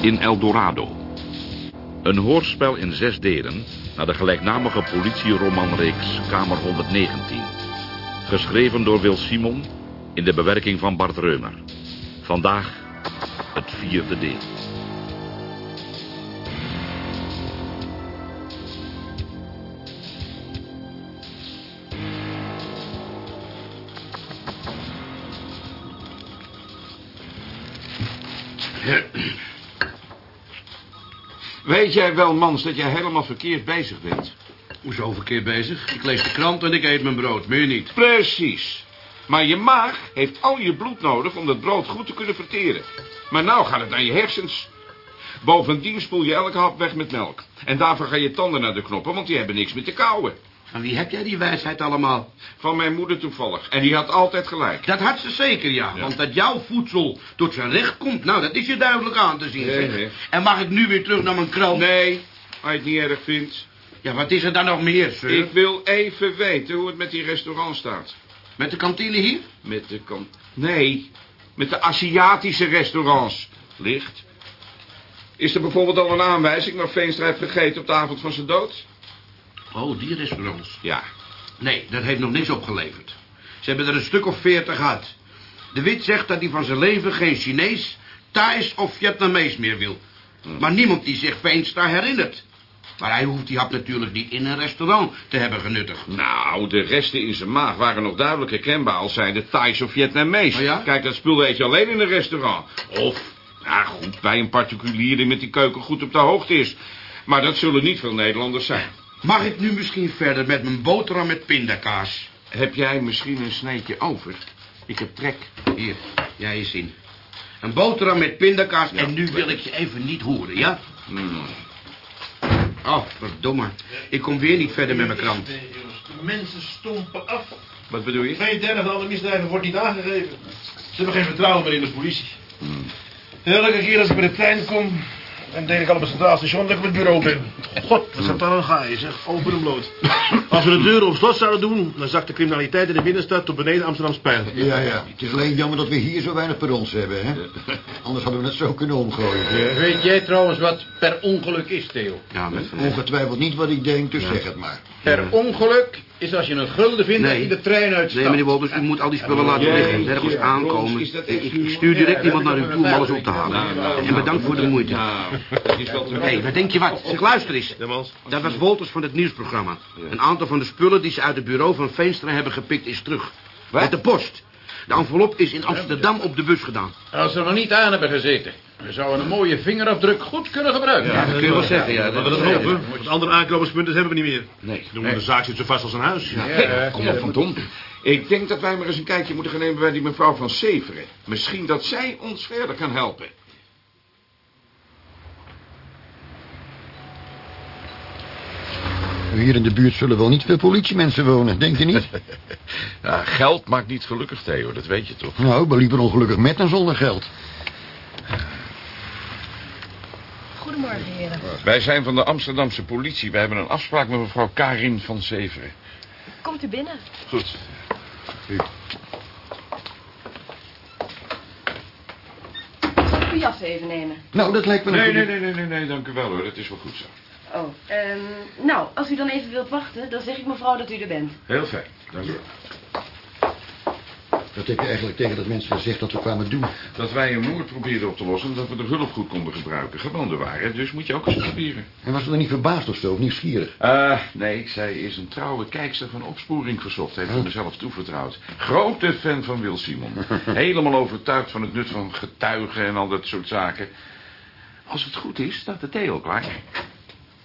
In El Dorado. Een hoorspel in zes delen naar de gelijknamige politieromanreeks Kamer 119. Geschreven door Wil Simon in de bewerking van Bart Reumer. Vandaag het vierde deel. Weet jij wel, Mans, dat jij helemaal verkeerd bezig bent? Hoezo verkeerd bezig? Ik lees de krant en ik eet mijn brood, meer niet. Precies. Maar je maag heeft al je bloed nodig om dat brood goed te kunnen verteren. Maar nou gaat het naar je hersens. Bovendien spoel je elke hap weg met melk. En daarvoor gaan je tanden naar de knoppen, want die hebben niks meer te kauwen. Van wie heb jij die wijsheid allemaal? Van mijn moeder toevallig. En die had altijd gelijk. Dat had ze zeker, ja. Ja. Want dat jouw voedsel tot zijn recht komt, nou, dat is je duidelijk aan te zien. Nee, zeg. nee. En mag ik nu weer terug naar mijn krant? Nee, als je het niet erg vindt. Ja, wat is er dan nog meer, sir? Ik wil even weten hoe het met die restaurant staat. Met de kantine hier? Met de kan... Nee, met de Aziatische restaurants. Licht. Is er bijvoorbeeld al een aanwijzing waar Veenstra heeft gegeten op de avond van zijn dood? Oh, die restaurants. Ja. Nee, dat heeft nog niks opgeleverd. Ze hebben er een stuk of veertig gehad. De Wit zegt dat hij van zijn leven geen Chinees, Thais of Vietnamees meer wil. Maar niemand die zich Veenstra herinnert. Maar hij hoeft die hap natuurlijk niet in een restaurant te hebben genuttigd. Nou, de resten in zijn maag waren nog duidelijk herkenbaar als zij de Thais of Vietnamees. Oh ja? Kijk, dat spul eet je alleen in een restaurant. Of, nou goed, bij een particulier die met die keuken goed op de hoogte is. Maar dat zullen niet veel Nederlanders zijn. Mag ik nu misschien verder met mijn boterham met pindakaas? Heb jij misschien een sneetje over? Ik heb trek. Hier, jij is in. Een boterham met pindakaas en nu wil ik je even niet horen, ja? Hmm. Oh, verdomme. Ik kom weer niet verder met mijn krant. De mensen stompen af. Wat bedoel je? Twee derde van alle misdrijven wordt niet aangegeven. Ze hebben geen vertrouwen meer in de politie. Elke keer als ik bij de trein kom, dan denk ik al op het centraal station dat ik op het bureau ben. God, wat zou daar aan gaan, zeg. Open en bloot. Als we de deuren op slot zouden doen, dan zakt de criminaliteit in de binnenstad tot beneden Amsterdam spijl. Ja, ja. Het is alleen jammer dat we hier zo weinig per ons hebben, hè? Anders hadden we het zo kunnen omgooien. Weet jij trouwens wat per ongeluk is, Theo? Ja, met Ongetwijfeld niet wat ik denk, dus zeg het maar. Per ongeluk is als je een gulden vindt Nee. je de trein uitstapt. Nee, meneer Wolters, u moet al die spullen laten liggen. Nergens aankomen. Ik, stuur direct iemand naar u toe om alles op te halen. Nou, nou, En bedankt voor de moeite. Nou, dat is wel te Hé, wat denk je wat? Zeg, luister eens. Dat was Wolters van het nieuwsprogramma. Een aantal van de spullen die ze uit het bureau van Veenstra hebben gepikt is terug. Wat? Met de post. De envelop is in Amsterdam op de bus gedaan. Als ze er nog niet aan hebben gezeten. We zouden een mooie vingerafdruk goed kunnen gebruiken. Ja, dat kun je wel zeggen, ja. Laten we dat hopen. Want andere aanknopingspunten hebben we niet meer. Nee. De zaak zit zo vast als een huis. Hey, kom op, Van Tom. Ik denk dat wij maar eens een kijkje moeten gaan nemen bij die mevrouw van Severen. Misschien dat zij ons verder kan helpen. Hier in de buurt zullen wel niet veel politiemensen wonen, denk je niet? Ja, geld maakt niet gelukkig, Theo, dat weet je toch? Nou, we liepen ongelukkig met en zonder geld. Goedemorgen, heren. Wij zijn van de Amsterdamse politie. Wij hebben een afspraak met mevrouw Karin van Severen. Komt u binnen. Goed. Zal ik uw jas even nemen? Nou, dat lijkt me een Nee, nee, nee, nee, nee, nee, dank u wel hoor. Dat is wel goed zo. Oh, ehm, nou, als u dan even wilt wachten, dan zeg ik mevrouw dat u er bent. Heel fijn, dank u wel. Wat heb je eigenlijk tegen dat mensen gezegd dat we kwamen doen? Dat wij een moord probeerden op te lossen... en dat we de hulp goed konden gebruiken. Gewonnen waren, dus moet je ook eens proberen. En was ze dan niet verbaasd of zo, of nieuwsgierig? Eh, nee, zij is een trouwe kijkster van opsporing verzocht. Heeft ze mezelf toevertrouwd. Grote fan van Wil Simon. Helemaal overtuigd van het nut van getuigen en al dat soort zaken. Als het goed is, staat de thee al klaar.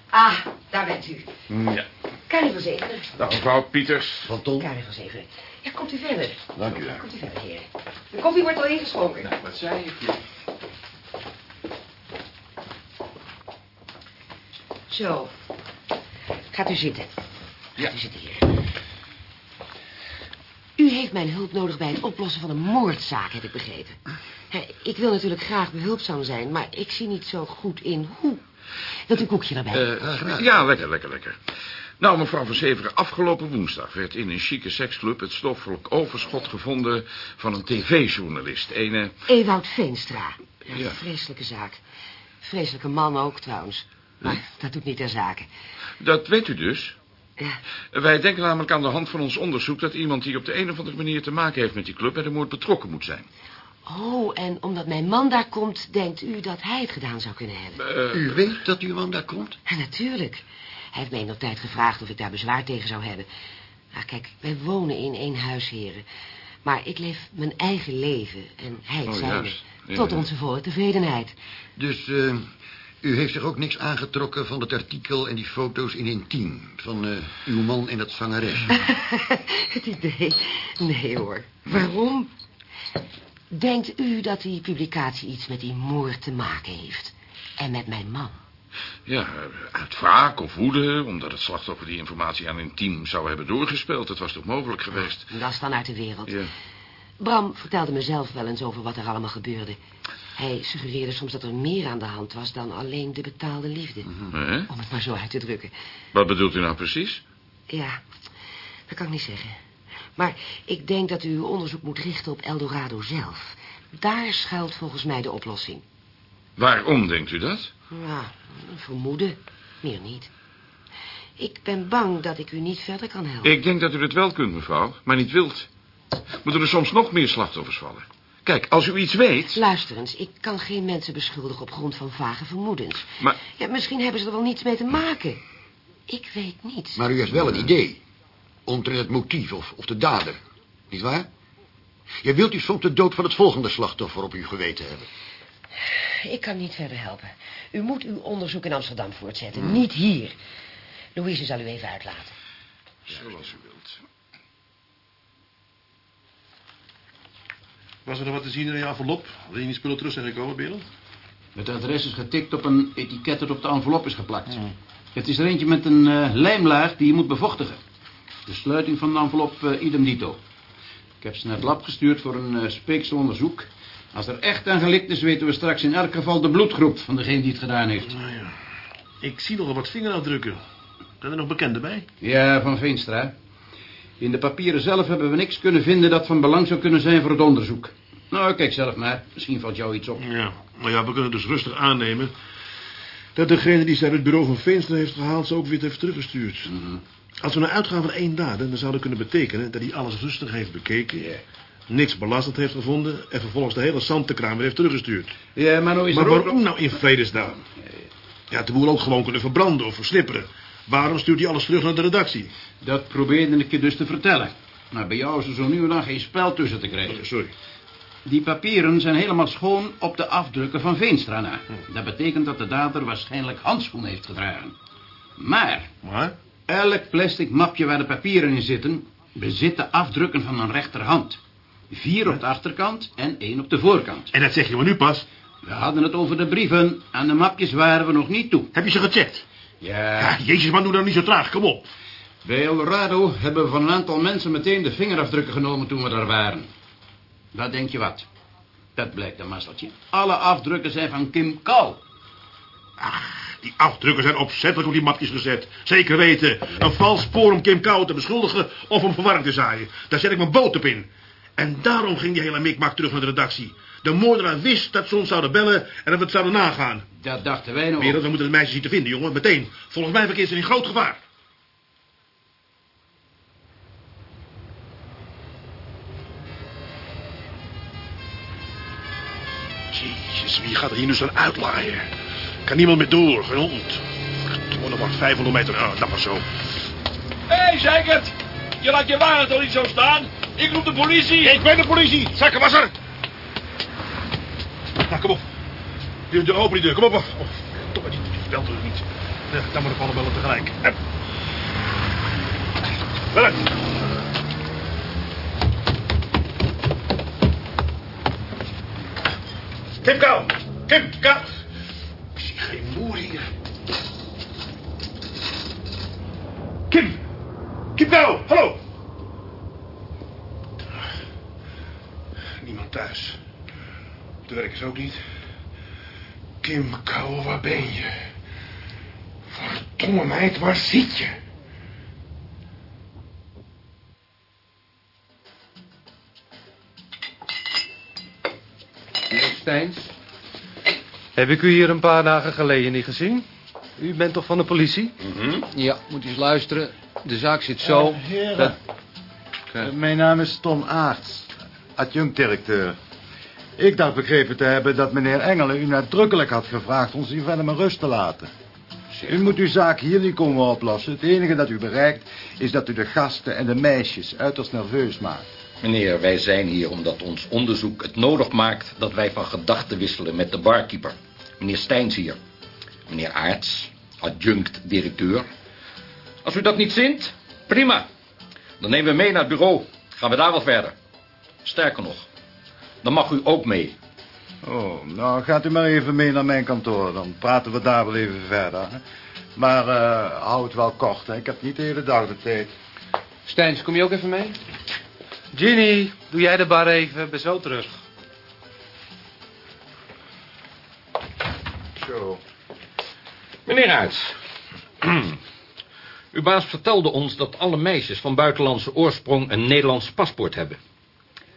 Ah, daar bent u. Mm, Ja. Karin van Zeveren. Dag mevrouw Pieters. Van Tom? Karin van Zeveren. Ja, komt u verder. Dank u wel. Komt u verder, heren. De koffie wordt al ingeschonken. Wat zei ik? Zo. Gaat u zitten. Ja. Gaat u zitten hier. U heeft mijn hulp nodig bij het oplossen van een moordzaak, heb ik begrepen. Hè, Ik wil natuurlijk graag behulpzaam zijn, maar ik zie niet zo goed in hoe. Wilt u een koekje erbij? Eh, ja, lekker, lekker, lekker. Nou, mevrouw van Severen, afgelopen woensdag werd in een chique seksclub het stoffelijk overschot gevonden van een tv-journalist. Ene... Ewout Veenstra. Ja, Ja. vreselijke zaak. Vreselijke man ook, trouwens. Maar dat doet niet ter zake. Dat weet u dus. Ja, Wij denken namelijk aan de hand van ons onderzoek... dat iemand die op de een of andere manier te maken heeft met die club... bij de moord betrokken moet zijn. Oh, en omdat mijn man daar komt, denkt u dat hij het gedaan zou kunnen hebben? Eh, U weet dat uw man daar komt? Ja, natuurlijk. Hij heeft mij nog tijd gevraagd of ik daar bezwaar tegen zou hebben. Nou, kijk, wij wonen in één huis, heren. Maar ik leef mijn eigen leven en hij het Oh, zijne. juist. Ja, Tot ja. onze volle tevredenheid. Dus eh, u heeft zich ook niks aangetrokken van het artikel en die foto's in Intiem... van eh, uw man en dat zangeres? het idee? Nee hoor. Waarom? Denkt u dat die publicatie iets met die moord te maken heeft? En met mijn man? Ja, uit wraak of woede, omdat het slachtoffer die informatie aan intiem zou hebben doorgespeeld. Dat was toch mogelijk geweest? Dat is dan uit de wereld. Ja. Bram vertelde me zelf wel eens over wat er allemaal gebeurde. Hij suggereerde soms dat er meer aan de hand was dan alleen de betaalde liefde. Hè? Om het maar zo uit te drukken. Wat bedoelt u nou precies? Ja, dat kan ik niet zeggen. Maar ik denk dat u uw onderzoek moet richten op Eldorado zelf. Daar schuilt volgens mij de oplossing. Waarom denkt u dat? Ja, een vermoeden. Meer niet. Ik ben bang dat ik u niet verder kan helpen. Ik denk dat u het wel kunt, mevrouw, maar niet wilt. Moeten er soms nog meer slachtoffers vallen? Kijk, als u iets weet... Luister eens, ik kan geen mensen beschuldigen op grond van vage vermoedens. Maar Ja, misschien hebben ze er wel niets mee te maken. Ik weet niets. Maar u heeft wel een idee. Omtrent het motief of, of de dader. Niet waar? Je wilt u soms de dood van het volgende slachtoffer op uw geweten hebben. Ik kan niet verder helpen. U moet uw onderzoek in Amsterdam voortzetten, niet hier. Louise zal u even uitlaten. zoals u wilt. Was er nog wat te zien in je envelop? Wil je die spullen terug zijn gekomen, Berend? Het adres is getikt op een etiket dat op de envelop is geplakt. Het is er eentje met een eh, lijmlaag die je moet bevochtigen. De sluiting van de envelop eh, idem dito. Ik heb ze naar het lab gestuurd voor een uh, speekselonderzoek. Als er echt aan gelikt is, weten we straks in elk geval de bloedgroep van degene die het gedaan heeft. Nou ja. Ik zie nogal wat vingerafdrukken. Zijn er nog bekenden bij? Ja, van Veenstra. In de papieren zelf hebben we niks kunnen vinden dat van belang zou kunnen zijn voor het onderzoek. Nou, kijk zelf maar. Misschien valt jou iets op. Ja. Nou ja, we kunnen dus rustig aannemen... dat degene die ze uit het bureau van Veenstra heeft gehaald... ze ook weer heeft teruggestuurd. Als we nou uitgaan van één dader... dan zou dat kunnen betekenen dat hij alles rustig heeft bekeken... niks belastend heeft gevonden... en vervolgens de hele zandtekraam weer heeft teruggestuurd. Ja, maar nou is Maar er ook waarom nou in vredesnaam? Ja, had de boel ook gewoon kunnen verbranden of versnipperen. Waarom stuurt hij alles terug naar de redactie? Dat probeerde ik je dus te vertellen. Maar bij jou is er zo nu en dan geen spel tussen te krijgen. Sorry. Die papieren zijn helemaal schoon op de afdrukken van Veenstra na. Dat betekent dat de dader waarschijnlijk handschoenen heeft gedragen. Maar Maar? Elk plastic mapje waar de papieren in zitten... bezit de afdrukken van een rechterhand. Vier op de achterkant en één op de voorkant. En dat zeg je me nu pas. We hadden het over de brieven. Aan de mapjes waren we nog niet toe. Heb je ze gecheckt? Ja, Ja, jezus man, doe nou niet zo traag. Kom op. Bij Eldorado hebben we van een aantal mensen meteen de vingerafdrukken genomen toen we daar waren. Wat denk je wat? Dat blijkt een mazzeltje. Alle afdrukken zijn van Kim Kal. Ach, die afdrukken zijn opzettelijk op die mapjes gezet. Zeker weten. Een vals spoor om Kim Kou te beschuldigen of om verwarring te zaaien. Daar zet ik mijn boot op in. En daarom ging die hele mikmak terug naar de redactie. De moordenaar wist dat ze ons zouden bellen en dat we het zouden nagaan. Dat dachten wij nog. Wereld, we moeten de meisjes zien te vinden, jongen. Meteen. Volgens mij verkeert ze in groot gevaar. Jezus, wie gaat er hier nu zo'n uitlaaien? Kan niemand meer door, geen hond. Gewoon nog maar 500 meter. Oh, dat maar zo. Hé, hey, Zeikert! Je laat je wagen toch niet zo staan? Ik roep de politie! Ik ben de politie. Zakkenwasser. Nou, kom op. De deur open, die deur. Kom op. Oh, toch, die, belt er niet. Ja, dan moet ik alle bellen tegelijk. Hup. Wel uit. Kim Kou. Kim Kou. Ik zie geen moer hier. Kim. Kim Kou, hallo. Niemand thuis. De werkers ook niet. Kim Kou, waar ben je? Verdomme meid, waar zit je? Meneer Steins, Heb ik u hier een paar dagen geleden niet gezien? U bent toch van de politie? Ja, moet eens luisteren. De zaak zit zo. heren. dat... Eh, Mijn naam is Ton Aarts, adjunct-directeur. Ik dacht begrepen te hebben dat meneer Engelen u nadrukkelijk had gevraagd ons hier verder maar rust te laten. U moet uw zaak hier niet komen oplossen. Het enige dat u bereikt is dat u de gasten en de meisjes uiterst nerveus maakt. Meneer, wij zijn hier omdat ons onderzoek het nodig maakt... dat wij van gedachten wisselen met de barkeeper. Meneer Steins hier. Meneer Aarts, adjunct-directeur. Als u dat niet zint, prima. Dan nemen we mee naar het bureau. Gaan we daar wel verder. Sterker nog, dan mag u ook mee. Oh, nou gaat u maar even mee naar mijn kantoor. Dan praten we daar wel even verder. hè. Maar eh hou het wel kort, hè. Ik heb niet de hele dag de tijd. Stijns, kom je ook even mee? Ginny, doe jij de bar even. Ik Ben zo terug. Zo. Meneer Aerts. Uw baas vertelde ons dat alle meisjes van buitenlandse oorsprong een Nederlands paspoort hebben.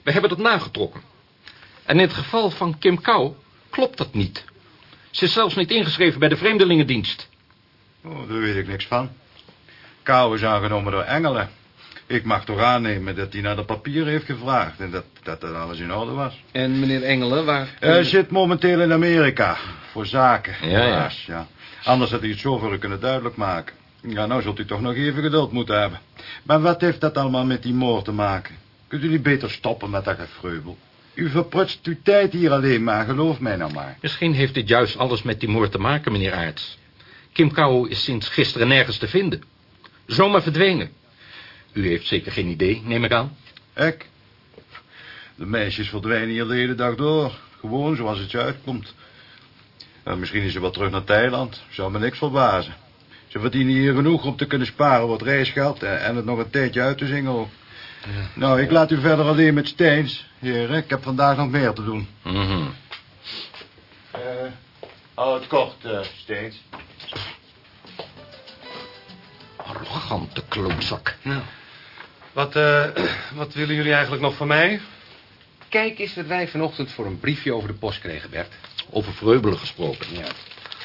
We hebben dat nagetrokken. En in het geval van Kim Kou klopt dat niet. Ze is zelfs niet ingeschreven bij de Vreemdelingendienst. Oh, daar weet ik niks van. Kou is aangenomen door Engelen. Ik mag toch aannemen dat hij naar de papieren heeft gevraagd... en dat, dat dat alles in orde was. En meneer Engelen, waar... Hij zit momenteel in Amerika. Voor zaken. Ja, ja. Anders had hij het zo voor u kunnen duidelijk maken. Ja, nou zult u toch nog even geduld moeten hebben. Maar wat heeft dat allemaal met die moord te maken? Kunt u niet beter stoppen met dat gefreubel? U verprutst uw tijd hier alleen maar, geloof mij nou maar. Misschien heeft dit juist alles met die moord te maken, meneer Aerts. Kim Kou is sinds gisteren nergens te vinden. Zomaar verdwenen. U heeft zeker geen idee, neem ik aan. Ik? De meisjes verdwijnen hier de hele dag door. Gewoon zoals het je uitkomt. Nou, misschien is ze wel terug naar Thailand. Zou me niks verbazen. Ze verdienen hier genoeg om te kunnen sparen wat reisgeld... en en het nog een tijdje uit te zingen ook. Nou, ik laat u verder alleen met Steens. Heren, ik heb vandaag nog meer te doen. Mhm. Eh, hou het kort, eh, Steens. Arrogante klootzak. Wat, eh, wat willen jullie eigenlijk nog van mij? Kijk eens wat wij vanochtend voor een briefje over de post kregen, Bert. Over Vreubelen gesproken. Ja.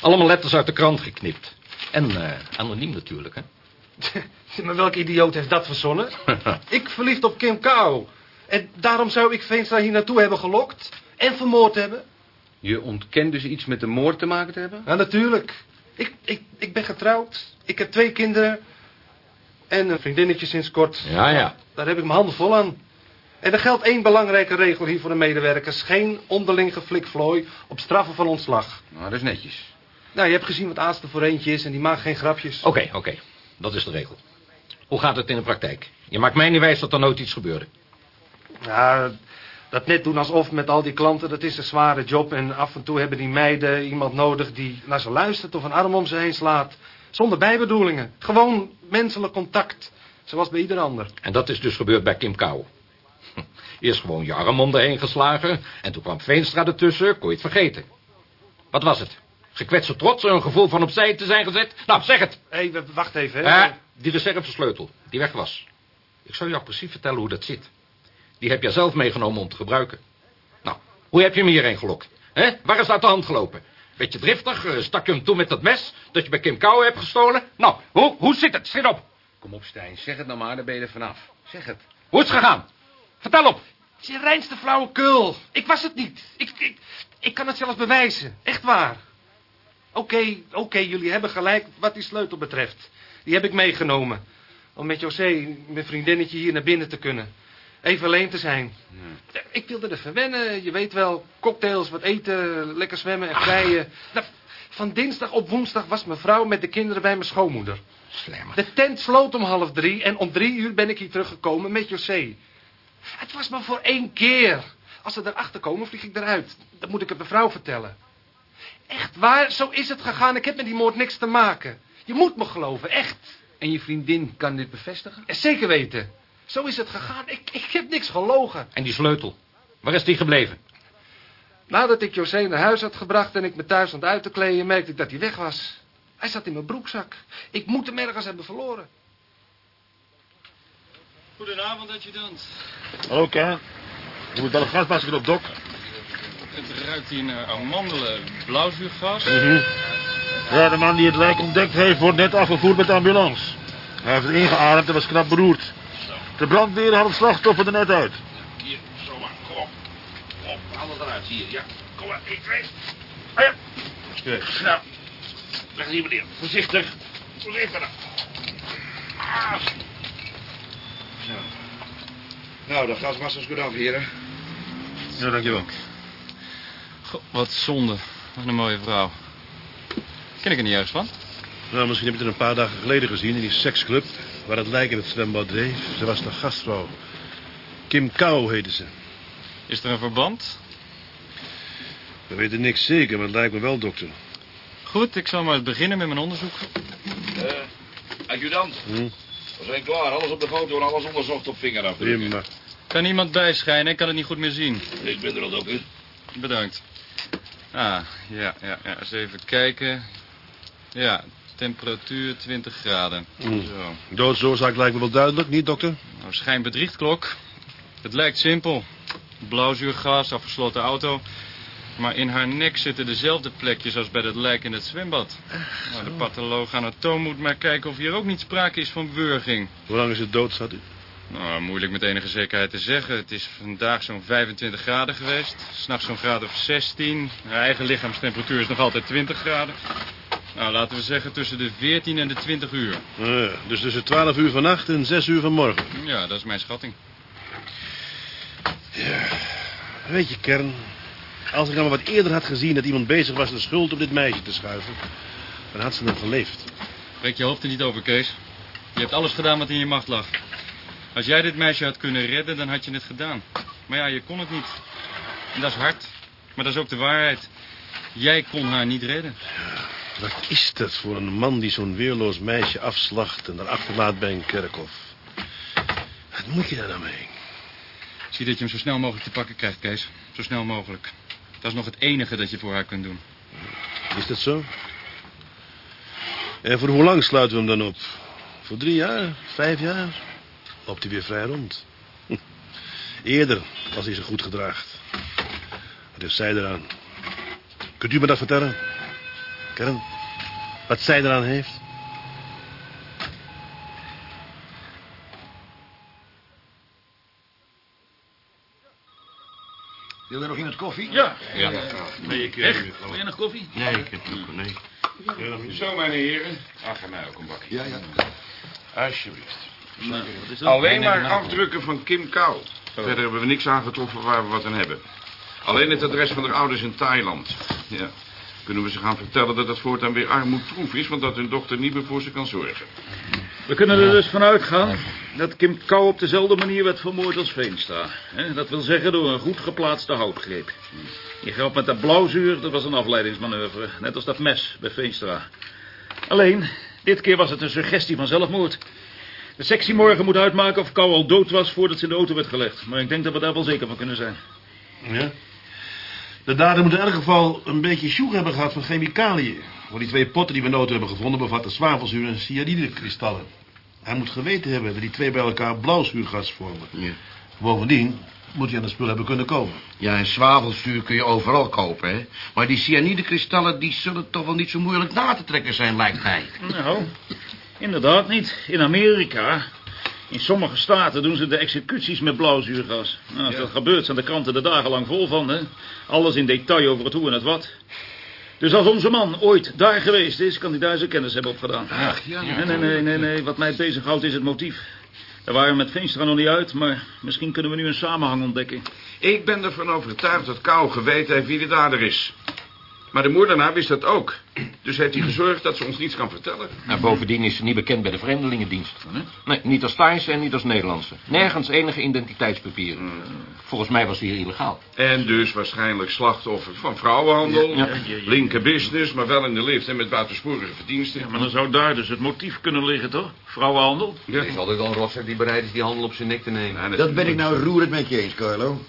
Allemaal letters uit de krant geknipt. En eh, anoniem natuurlijk, hè? Maar welke idioot heeft dat verzonnen? ik verliefd op Kim Kou. En daarom zou ik Veenstra hier naartoe hebben gelokt. En vermoord hebben. Je ontkent dus iets met de moord te maken te hebben? Ja, natuurlijk. Ik, ik, ik ben getrouwd. Ik heb twee kinderen. En een vriendinnetje sinds kort. Ja, ja. Daar heb ik mijn handen vol aan. En er geldt één belangrijke regel hier voor de medewerkers. Geen onderling geflikvlooi op straffen van ontslag. Nou, dat is netjes. Nou, je hebt gezien wat Aas er voor eentje is en die maakt geen grapjes. Oké, oké. Dat is de regel. Hoe gaat het in de praktijk? Je maakt mij niet wijs dat er nooit iets gebeurde. Ja, dat net doen alsof met al die klanten, dat is een zware job. En af en toe hebben die meiden iemand nodig die naar ze luistert of een arm om ze heen slaat. Zonder bijbedoelingen. Gewoon menselijk contact. Zoals bij ieder ander. En dat is dus gebeurd bij Kim Kou. Eerst gewoon je arm om de heen geslagen... en toen kwam Veenstra ertussen, kon je het vergeten. Wat was het? Gekwetste trots en een gevoel van opzij te zijn gezet? Nou, zeg het. Hé, hey, wacht even. Hè. Eh, die reservesleutel, die weg was. Ik zal jou precies vertellen hoe dat zit. Die heb jij zelf meegenomen om te gebruiken. Nou, hoe heb je hem hierheen gelokt? Hè? Waar is dat de hand gelopen? Beetje driftig, eh, stak je hem toe met dat mes... dat je bij Kim Kou hebt gestolen? Nou, hoe, hoe zit het? Schiet op. Kom op, Stijn. Zeg het nou maar, dan ben je er vanaf. Zeg het. Hoe is het gegaan? Vertel op. Het is je reinste flauwekul. Ik was het niet. Ik, ik, ik kan het zelfs bewijzen. Echt waar. Oké, oké, jullie hebben gelijk wat die sleutel betreft. Die heb ik meegenomen. Om met José, mijn vriendinnetje, hier naar binnen te kunnen. Even alleen te zijn. Ik wilde er verwennen, je weet wel. Cocktails, wat eten, lekker zwemmen en vrijen. Nou, van dinsdag op woensdag was mijn vrouw met de kinderen bij mijn schoonmoeder. Slemmer. De tent sloot om half drie en om drie uur ben ik hier teruggekomen met José. Het was maar voor één keer. Als ze erachter komen, vlieg ik eruit. Dat moet ik het mevrouw vertellen. Echt waar, zo is het gegaan. Ik heb met die moord niks te maken. Je moet me geloven, echt. En je vriendin kan dit bevestigen? Zeker weten. Zo is het gegaan. Ik, ik heb niks gelogen. En die sleutel, waar is die gebleven? Nadat ik José naar huis had gebracht en ik me thuis aan het uit te kleden, merkte ik dat hij weg was. Hij zat in mijn broekzak. Ik moet hem ergens hebben verloren. Goedenavond, adjudant. Hallo, Ken. Je moet wel een gasmasker op, Dok. Het ruikt hier naar amandelen, blauwzuurgas. Mhm. Ja, de man die het lijk ontdekt heeft, wordt net afgevoerd met de ambulance. Hij heeft het ingeademd en was knap beroerd. De brandweer haalt het slachtoffer er net uit. Hier, zo maar. Kom op. Op, haal het eruit. Hier, ja. Kom maar, 1, 2. Ah ja. Nou, leg het hier meneer. Voorzichtig. Voorzichtig. Ah. Zo. Nou, de gasmassers goed af, heren. Ja, dankjewel. Goh, wat zonde. Wat een mooie vrouw. Ken ik er niet ergens van? Nou, misschien heb je het een paar dagen geleden gezien in die seksclub... waar het lijk in het zwembad dreef. Ze was de gastvrouw. Kim Kou heette ze. Is er een verband? We weten niks zeker, maar het lijkt me wel, dokter. Goed, ik zal maar beginnen met mijn onderzoek. Eh, adjudant. Hm? We zijn klaar. Alles op de foto en alles onderzocht op vingerafdrukken. Prima. Kan iemand bijschijnen? Ik kan het niet goed meer zien. Ik ben er al, dokter. Bedankt. Ah, ja, ja, ja. Eens even kijken. Ja, temperatuur 20 graden. Hm. Zo. Doodsoorzaak lijkt me wel duidelijk, niet, dokter? Nou, schijn bedriegt klok. Het lijkt simpel. Blauwzuurgas, afgesloten auto. Maar in haar nek zitten dezelfde plekjes als bij het lijk in het zwembad. Nou, de patholoog anatoom moet maar kijken of hier ook niet sprake is van wurging. Hoe lang is het dood, schat u? Nou, moeilijk met enige zekerheid te zeggen. Het is vandaag zo'n 25 graden geweest. S'nachts zo'n graad of 16. Haar eigen lichaamstemperatuur is nog altijd 20 graden. Nou, laten we zeggen tussen de 14 en de 20 uur. Ja, dus tussen 12 uur vannacht en 6 uur vanmorgen. Ja, dat is mijn schatting. Weet je, Kern, als ik nou maar wat eerder had gezien dat iemand bezig was de schuld op dit meisje te schuiven, dan had ze nog geleefd. Breek je hoofd er niet over, Kees. Je hebt alles gedaan wat in je macht lag. Als jij dit meisje had kunnen redden, dan had je het gedaan. Maar ja, je kon het niet. En dat is hard. Maar dat is ook de waarheid. Jij kon haar niet redden. Wat is dat voor een man die zo'n weerloos meisje afslacht en er achterlaat bij een kerkhof? Wat moet je daar nou mee? Zie dat je hem zo snel mogelijk te pakken krijgt, Kees. Zo snel mogelijk. Dat is nog het enige dat je voor haar kunt doen. Is dat zo? En voor hoe lang sluiten we hem dan op? Voor drie jaar? Vijf jaar? Loopt hij weer vrij rond. Eerder, als hij zich goed gedraagt. Wat heeft zij eraan? Kunt u me dat vertellen? Kern, wat zij eraan heeft? Wil er nog iemand koffie? Ja. Ja. Nee, ik... Echt? Wil je nog koffie? Nee, ik heb nog nee. Zo, mijn heren. Ach, geef mij ook een bakje. Ja, ja. Alsjeblieft. Nou, wat is dat? Alleen maar afdrukken van Kim Kou. Verder hebben we niks aangetroffen waar we wat aan hebben. Alleen het adres van haar ouders in Thailand. Ja. Kunnen we ze gaan vertellen dat het voortaan weer armoedproef is... want dat hun dochter niet meer voor ze kan zorgen. We kunnen er dus vanuit gaan dat Kim Kou op dezelfde manier werd vermoord als Veenstra. hè? Dat wil zeggen door een goed geplaatste houtgreep. Die grap met dat blauwzuur, dat was een afleidingsmanoeuvre. Net als dat mes bij Veenstra. Alleen, dit keer was het een suggestie van zelfmoord. De sectie morgen moet uitmaken of Kou al dood was voordat ze in de auto werd gelegd. Maar ik denk dat we daar wel zeker van kunnen zijn. Ja? De dader moet in elk geval een beetje sjoeg hebben gehad van chemicaliën. Want die twee potten die we auto hebben gevonden... bevatten zwavelzuur en cyanidekristallen. Hij moet geweten hebben dat die twee bij elkaar blauwzuurgas vormen. Ja. Bovendien moet hij aan de spul hebben kunnen komen. Ja, en zwavelzuur kun je overal kopen, hè. Maar die cyanidekristallen, die zullen toch wel niet zo moeilijk na te trekken zijn, lijkt mij. Nou, inderdaad niet. In Amerika, in sommige staten doen ze de executies met blauwzuurgas. Nou, als dat gebeurt, zijn de kranten er dagenlang vol van, hè. Alles in detail over het hoe en het wat. Dus als onze man ooit daar geweest is, kan hij daar zijn kennis hebben opgedaan. Ach, ja. Nee, nee, nee, nee, nee. Wat mij bezighoudt is het motief. Daar waren we met Veenstra nog niet uit, maar misschien kunnen we nu een samenhang ontdekken. Ik ben ervan overtuigd dat Kou geweten heeft wie de dader is. Maar de moordenaar wist dat ook. Dus heeft hij gezorgd dat ze ons niets kan vertellen. Nou, bovendien is ze niet bekend bij de Vreemdelingendienst. Nee, niet als Thaise en niet als Nederlandse. Nergens enige identiteitspapieren. Volgens mij was ze hier illegaal. En dus waarschijnlijk slachtoffer van vrouwenhandel. Ja. Linker business, maar wel in de lift en met buitensporige verdiensten. Maar dan zou daar dus het motief kunnen liggen, toch? Vrouwenhandel? Ja. Er is altijd wel een die bereid is die handel op zijn nek te nemen. Ja, Dat ben ik nou roerend met je eens, Carlo.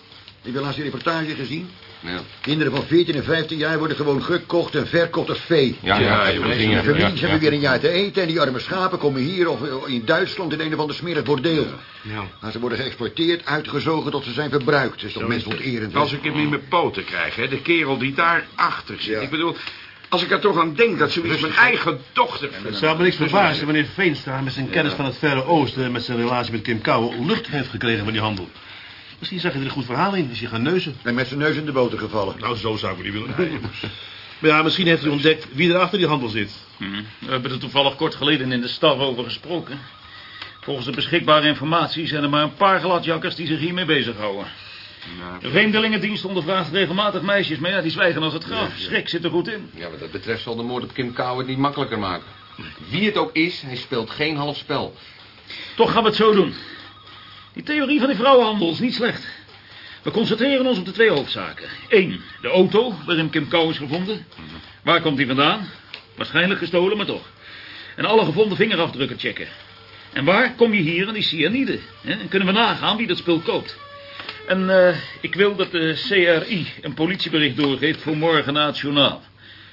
Ik heb laatst die reportage gezien. Ja. Kinderen van 14 en 15 jaar worden gewoon gekocht en verkocht als vee. Ja, ja, ja, De families ja, hebben weer een jaar te eten... en die arme schapen komen hier of in Duitsland in een of ander smerig bordeel. Ja. Maar ze worden geëxporteerd, uitgezogen tot ze zijn verbruikt. Dat is toch mensonterend. Als ik hem in mijn poten krijg, hè, de kerel die daar achter zit. Ik bedoel, als ik er toch aan denk dat zoiets mijn eigen dochter... Het zou me niks verbazen wanneer Veenstra met zijn kennis van het Verre Oosten... en met zijn relatie met Kim Kouwen lucht heeft gekregen van die handel. Misschien zag je er een goed verhaal in, is hij gaan neuzen. En met zijn neus in de boter gevallen. Nou, zo zou ik niet willen. Maar ja, misschien heeft hij ontdekt wie er achter die handel zit. Hm, We hebben er toevallig kort geleden in de staf over gesproken. Volgens de beschikbare informatie zijn er maar een paar gladjakkers die zich hiermee bezighouden. De vreemdelingendienst ondervraagt regelmatig meisjes, maar ja, die zwijgen als het graf. Schrik zit er goed in. Ja, wat dat betreft zal de moord op Kim Kouwer het niet makkelijker maken. Wie het ook is, hij speelt geen half spel. Toch gaan we het zo doen. Die theorie van die vrouwenhandel is niet slecht. We concentreren ons op de twee hoofdzaken. Eén, de auto waarin Kim Kou is gevonden. Waar komt die vandaan? Waarschijnlijk gestolen, maar toch. En alle gevonden vingerafdrukken checken. En waar kom je hier aan die cyanide? hè? En kunnen we nagaan wie dat spul koopt? En eh, ik wil dat de CRI een politiebericht doorgeeft voor morgen na.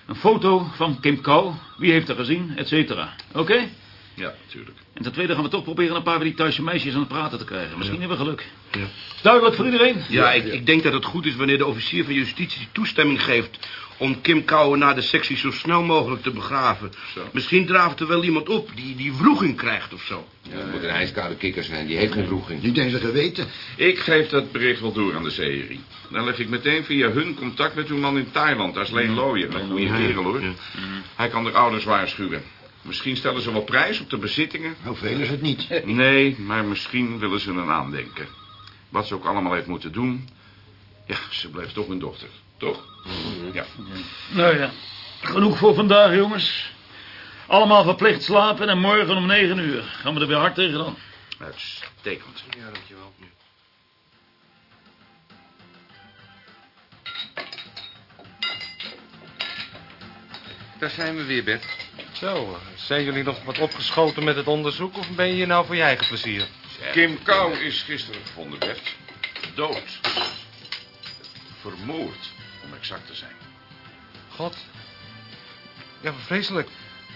Een foto van Kim Kou, wie heeft er gezien, et cetera. Oké? Ja, natuurlijk. En ten tweede gaan we toch proberen een paar van die Thaise meisjes aan het praten te krijgen. Misschien hebben we geluk. Duidelijk voor iedereen? Ja, ik, ik denk dat het goed is wanneer de officier van justitie toestemming geeft... om Kim Kouwen naar de sectie zo snel mogelijk te begraven. Misschien draaft er wel iemand op die die vroeging krijgt of zo. Ja, dat moet een ijskoude kikker zijn, die heeft geen vroeging. Niet eens een geweten. Ik geef dat bericht wel door aan de CRI. Dan leg ik meteen via hun contact met uw man in Thailand. Dat is Leen Looyer. Een goede kerel, hoor. Hij kan de ouders waarschuwen. Misschien stellen ze wel prijs op de bezittingen. Nou, veel is het niet. Nee, maar misschien willen ze een aandenken. Wat ze ook allemaal heeft moeten doen. Ja, ze blijft toch een dochter. Toch? Ja. Nou ja, genoeg voor vandaag, jongens. Allemaal verplicht slapen en morgen om negen uur gaan we er weer hard tegenaan. Uitstekend. Ja, dankjewel. Daar zijn we weer, Bert. Zo, zijn jullie nog wat opgeschoten met het onderzoek... of ben je hier nou voor je eigen plezier? Kim Kou is gisteren gevonden, Bert. Dood. Vermoord, om exact te zijn. God. Ja, vreselijk.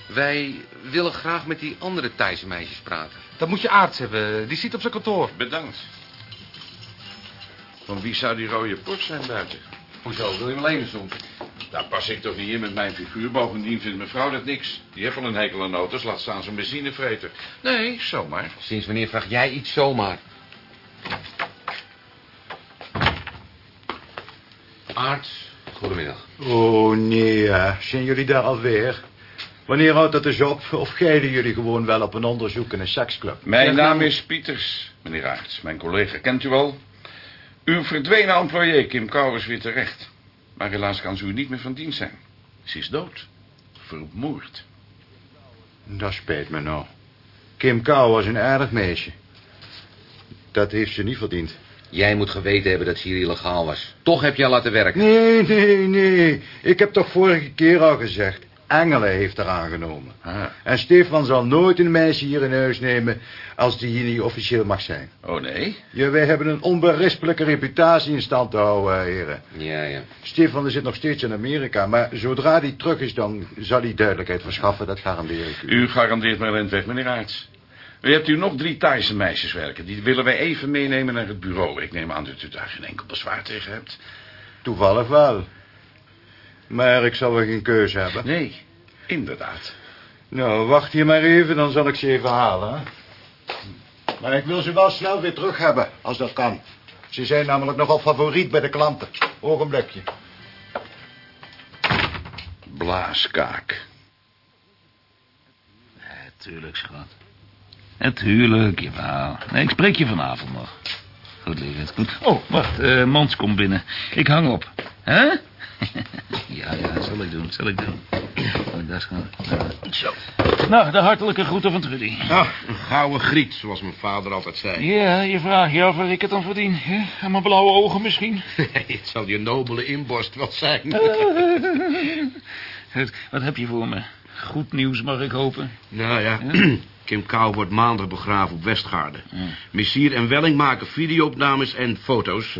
Wij willen graag met die andere Thaise meisjes praten. Dat moet je arts hebben. Die zit op zijn kantoor. Bedankt. Van wie zou die rode port zijn buiten? Hoezo, wil je hem lenen soms? Daar pas ik toch niet in met mijn figuur. Bovendien vindt mevrouw dat niks. Die heeft al een hekel aan auto's, laat staan zo'n benzinevreter. Nee, zomaar. Sinds wanneer vraag jij iets zomaar? Arts, goedemiddag. Oh, nee, ja. zijn jullie daar alweer? Wanneer houdt dat eens op? Of geiden jullie gewoon wel op een onderzoek in een seksclub? Mijn naam is Pieters, meneer Aerts. Mijn collega kent u al. Uw verdwenen employé, Kim Kou, is weer terecht. Maar helaas kan ze u niet meer van dienst zijn. Ze is dood. Vermoord. Dat spijt me nou. Kim Kou was een aardig meisje. Dat heeft ze niet verdiend. Jij moet geweten hebben dat ze hier illegaal was. Toch heb je haar laten werken. Nee, nee, nee. Ik heb toch vorige keer al gezegd. Engelen heeft haar aangenomen. Ah. En Stefan zal nooit een meisje hier in huis nemen... als die hier niet officieel mag zijn. Oh, nee? Ja, wij hebben een onberispelijke reputatie in stand te houden, heren. Ja, ja. Stefan zit nog steeds in Amerika... maar zodra hij terug is, dan zal hij duidelijkheid verschaffen. Dat garandeer ik u. U garandeert mij rent weg, meneer Aerts. U hebt u nog drie Thaise meisjes werken. Die willen wij even meenemen naar het bureau. Ik neem aan dat u daar geen enkel bezwaar tegen hebt. Toevallig wel. Maar ik zal wel geen keuze hebben. Nee, inderdaad. Nou, wacht hier maar even, dan zal ik ze even halen. Hè? Maar ik wil ze wel snel weer terug hebben, als dat kan. Ze zijn namelijk nogal favoriet bij de klanten. Ogenblikje. Blaaskaak. Tuurlijk, schat. Natuurlijk, jawel. Nee, ik spreek je vanavond nog. Goed, lieverd, goed. Oh, wacht, eh Mans komt binnen. Ik hang op. Hè? ja, ja, zal ik doen, zal ik doen. Daar schat. Zo. Nou, de hartelijke groeten van Trudy. Ah, een gouden griet, zoals mijn vader altijd zei. Ja, je vraagt je af waar ik het dan verdien. hè? Aan mijn blauwe ogen misschien. het zal je nobele inborst wel zijn. Goed, Wat heb je voor me? Goed nieuws, mag ik hopen? Nou ja, Kim Kou wordt maandag begraven op Westgaarden. Messier en Welling maken videoopnames en foto's.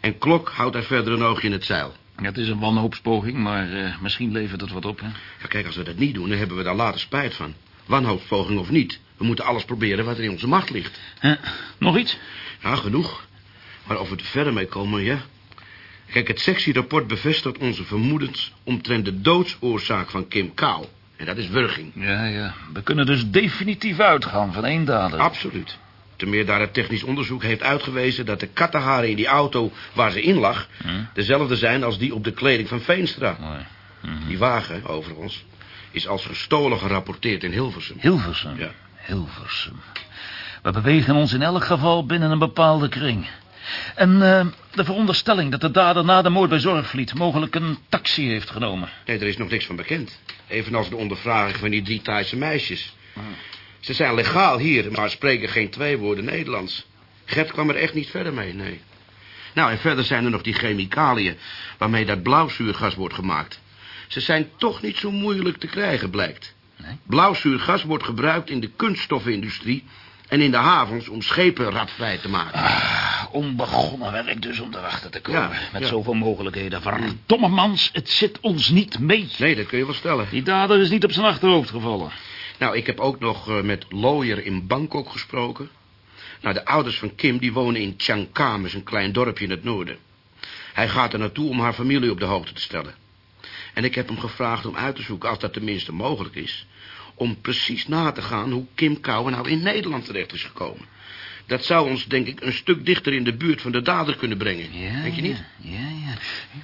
En Klok houdt daar verder een oogje in het zeil. Het is een wanhoopspoging, maar eh, misschien levert het wat op, hè? Ja, kijk, als we dat niet doen, dan hebben we daar later spijt van. Wanhoopspoging of niet. We moeten alles proberen wat er in onze macht ligt. Nog iets? Ja, genoeg. Maar of we er verder mee komen, ja. Kijk, het sectierapport bevestigt onze vermoedens... omtrent de doodsoorzaak van Kim Kou. En dat is wurging. Ja, ja. We kunnen dus definitief uitgaan van één dader. Absoluut. Ten meer daar het technisch onderzoek heeft uitgewezen... dat de kattenharen in die auto waar ze in lag... Hm? dezelfde zijn als die op de kleding van Veenstra. Mooi. Mhm. Die wagen, overigens, is als gestolen gerapporteerd in Hilversum. Hilversum? Ja. Hilversum. We bewegen ons in elk geval binnen een bepaalde kring. En eh, de veronderstelling dat de dader na de moord bij Zorgvliet... mogelijk een taxi heeft genomen. Nee, er is nog niks van bekend. Evenals de ondervraging van die drie Thaise meisjes. Ze zijn legaal hier, maar spreken geen twee woorden Nederlands. Gert kwam er echt niet verder mee, nee. Nou, en verder zijn er nog die chemicaliën... waarmee dat blauwzuurgas wordt gemaakt. Ze zijn toch niet zo moeilijk te krijgen, blijkt. Blauwzuurgas wordt gebruikt in de kunststoffenindustrie... en in de havens om schepen radvrij te maken. Ah, onbegonnen werk dus om erachter te komen. Ja, Met ja. zoveel mogelijkheden. Verdomme mans, het zit ons niet mee. Nee, dat kun je wel stellen. Die dader is niet op zijn achterhoofd gevallen. Nou, ik heb ook nog eh, met Lawyer in Bangkok gesproken. Nou, de ouders van Kim die wonen in Chiang Kam, is een klein dorpje in het noorden. Hij gaat er naartoe om haar familie op de hoogte te stellen. En ik heb hem gevraagd om uit te zoeken, als dat tenminste mogelijk is... om precies na te gaan hoe Kim Kouwen nou in Nederland terecht is gekomen. Dat zou ons, denk ik, een stuk dichter in de buurt van de dader kunnen brengen. Ja, Denk je niet? Ja, ja, ja.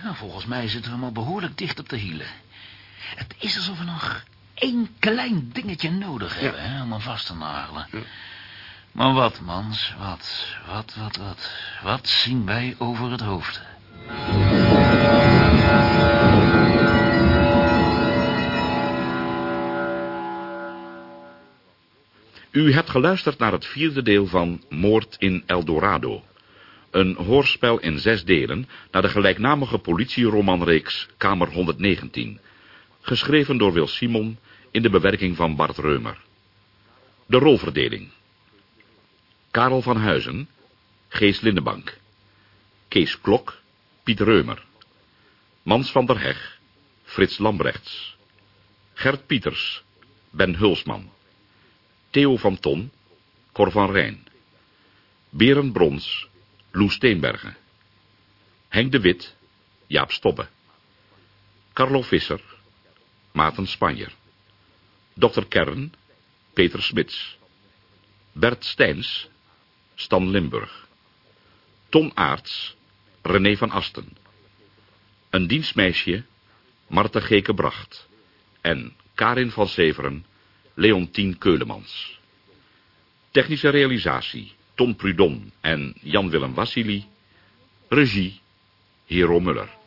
Ja, volgens mij zitten we allemaal behoorlijk dicht op de hielen. Het is alsof we nog één klein dingetje nodig hebben, hè, om hem vast te nagelen. Maar wat, mans, wat, wat, wat, wat, wat zien wij over het hoofd? U hebt geluisterd naar het vierde deel van Moord in El Dorado. Een hoorspel in zes delen naar de gelijknamige politieromanreeks Kamer 119. Geschreven door Wil Simon in de bewerking van Bart Reumer. De rolverdeling. Karel van Huizen, Gees Lindebank. Kees Klok, Piet Reumer. Mans van der Heg, Frits Lambrechts. Gert Pieters, Ben Hulsman. Theo van Ton, Cor van Rijn. Berend Brons, Loes Steenbergen. Henk de Wit, Jaap Stobbe. Carlo Visser, Maarten Spanjer. Dr. Kern, Peter Smits. Bert Steins, Stan Limburg. Ton Aarts, René van Asten. Een dienstmeisje, Marta Geke Bracht. En Karin van Severen, Leontien Keulemans. Technische realisatie, Tom Prudon en Jan-Willem Wassili. Regie, Hero Muller.